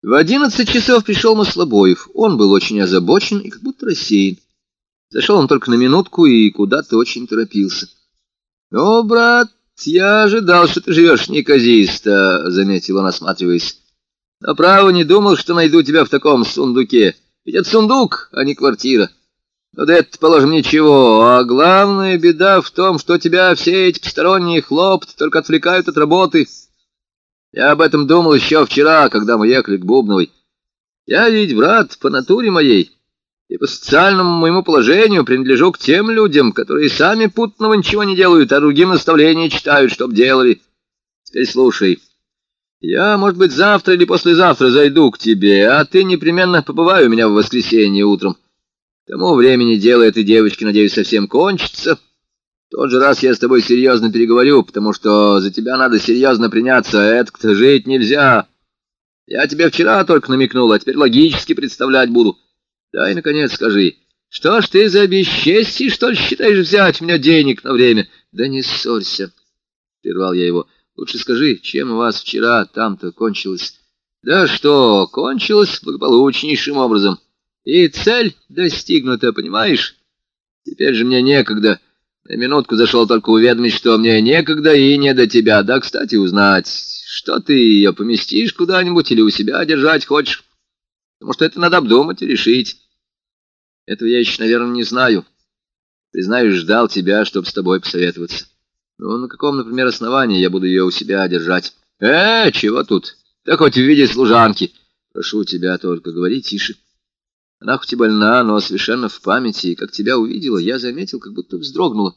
В одиннадцать часов пришел Маслобоев. Он был очень озабочен и как будто рассеян. Зашел он только на минутку и куда-то очень торопился. — Ну, брат, я ожидал, что ты живешь неказисто, — заметил он, осматриваясь. — Но право не думал, что найду тебя в таком сундуке. Ведь это сундук, а не квартира. Ну да это, положим, ничего. А главная беда в том, что тебя все эти посторонние хлопты только отвлекают от работы. Я об этом думал еще вчера, когда мы ехали к Бубновой. Я ведь, брат, по натуре моей и по социальному моему положению принадлежу к тем людям, которые сами путного ничего не делают, а другим наставления читают, чтоб делали. Теперь слушай. Я, может быть, завтра или послезавтра зайду к тебе, а ты непременно побывай у меня в воскресенье утром. К тому времени дело этой девочки, надеюсь, совсем кончится». Тот же раз я с тобой серьезно переговорю, потому что за тебя надо серьезно приняться, это-то жить нельзя. Я тебе вчера только намекнул, а теперь логически представлять буду. Дай, наконец, скажи, что ж ты за бесчестие, что ли, считаешь взять у меня денег на время? Да не ссорься, — прервал я его. Лучше скажи, чем у вас вчера там-то кончилось? Да что, кончилось благополучнейшим образом. И цель достигнута, понимаешь? Теперь же мне некогда... На минутку зашел только уведомить, что мне некогда и не до тебя. Да, кстати, узнать, что ты ее поместишь куда-нибудь или у себя держать хочешь. Потому что это надо обдумать и решить. Этого я еще, наверное, не знаю. Признаюсь, ждал тебя, чтобы с тобой посоветоваться. Ну, на каком, например, основании я буду ее у себя держать? Э, чего тут? Да хоть в виде служанки. Прошу тебя только, говори тише. Она хоть и больна, но совершенно в памяти, и как тебя увидела, я заметил, как будто вздрогнула.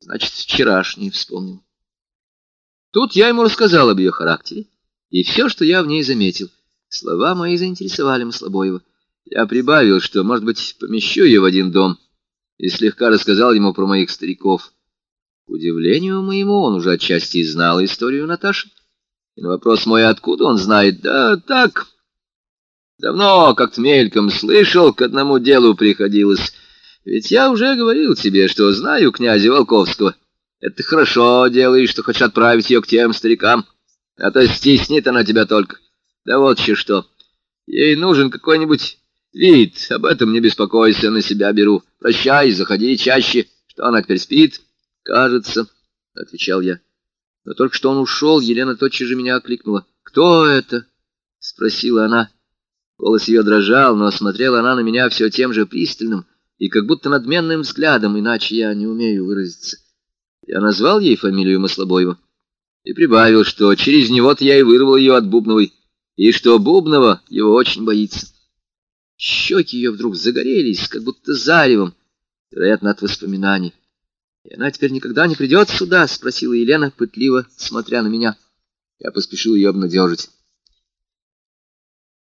Значит, вчерашний вспомнил. Тут я ему рассказал об ее характере и все, что я в ней заметил. Слова мои заинтересовали Маслобоева. Я прибавил, что, может быть, помещу ее в один дом, и слегка рассказал ему про моих стариков. К удивлению моему, он уже отчасти знал историю Наташи. И на вопрос мой, откуда он знает, да так... Давно как-то мельком слышал, к одному делу приходилось. Ведь я уже говорил тебе, что знаю князя Волковского. Это хорошо делаешь, что хочешь отправить ее к тем старикам. А то стеснит она тебя только. Да вот еще что. Ей нужен какой-нибудь вид. Об этом не беспокойся, на себя беру. Прощай, заходи чаще. Что она теперь спит? Кажется, — отвечал я. Но только что он ушел, Елена тотчас же меня окликнула. «Кто это?» — спросила она. Голос ее дрожал, но смотрела она на меня все тем же пристальным и как будто надменным взглядом, иначе я не умею выразиться. Я назвал ей фамилию Маслобоева и прибавил, что через него-то я и вырвал ее от Бубновой, и что Бубнова его очень боится. Щеки ее вдруг загорелись, как будто заревом, вероятно, от воспоминаний. «И она теперь никогда не придет сюда?» — спросила Елена, пытливо смотря на меня. Я поспешил ее обнадежить.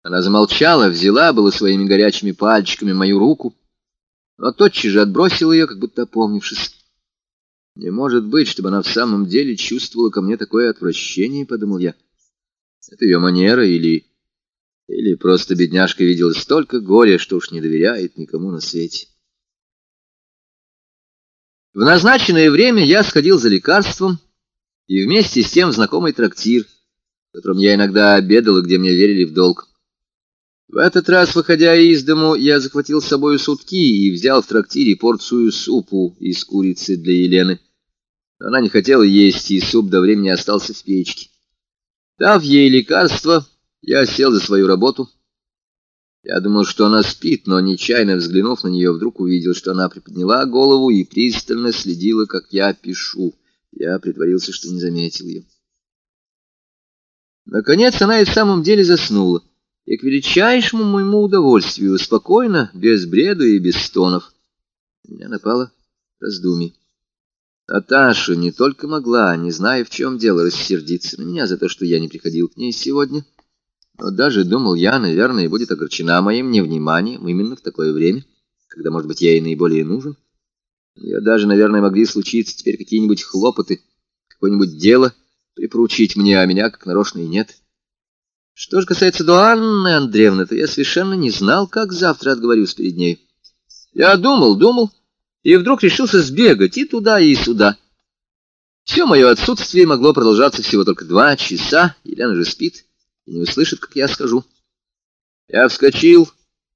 Она замолчала, взяла было своими горячими пальчиками мою руку, но тотчас же отбросила ее, как будто опомнившись. Не может быть, чтобы она в самом деле чувствовала ко мне такое отвращение, — подумал я. Это ее манера или... Или просто бедняжка видела столько горя, что уж не доверяет никому на свете. В назначенное время я сходил за лекарством и вместе с тем в знакомый трактир, в котором я иногда обедал и где мне верили в долг. В этот раз, выходя из дому, я захватил с собой сутки и взял в трактире порцию супу из курицы для Елены. Она не хотела есть, и суп до времени остался в печке. Дав ей лекарство, я сел за свою работу. Я думал, что она спит, но, нечаянно взглянув на нее, вдруг увидел, что она приподняла голову и пристально следила, как я пишу. Я притворился, что не заметил ее. Наконец она и в самом деле заснула и к величайшему моему удовольствию, спокойно, без бреда и без стонов. Меня напало раздумье. Наташа не только могла, не зная, в чем дело, рассердиться на меня за то, что я не приходил к ней сегодня, но даже, думал я, наверное, будет огорчена моим невниманием именно в такое время, когда, может быть, я ей наиболее нужен. Я даже, наверное, могли случиться теперь какие-нибудь хлопоты, какое-нибудь дело припоручить мне, а меня как нарочно и нет. Что же касается до Анны Андреевны, то я совершенно не знал, как завтра отговорюсь перед ней. Я думал, думал, и вдруг решился сбегать и туда, и сюда. Все мое отсутствие могло продолжаться всего только два часа, Елена же спит и не услышит, как я скажу. Я вскочил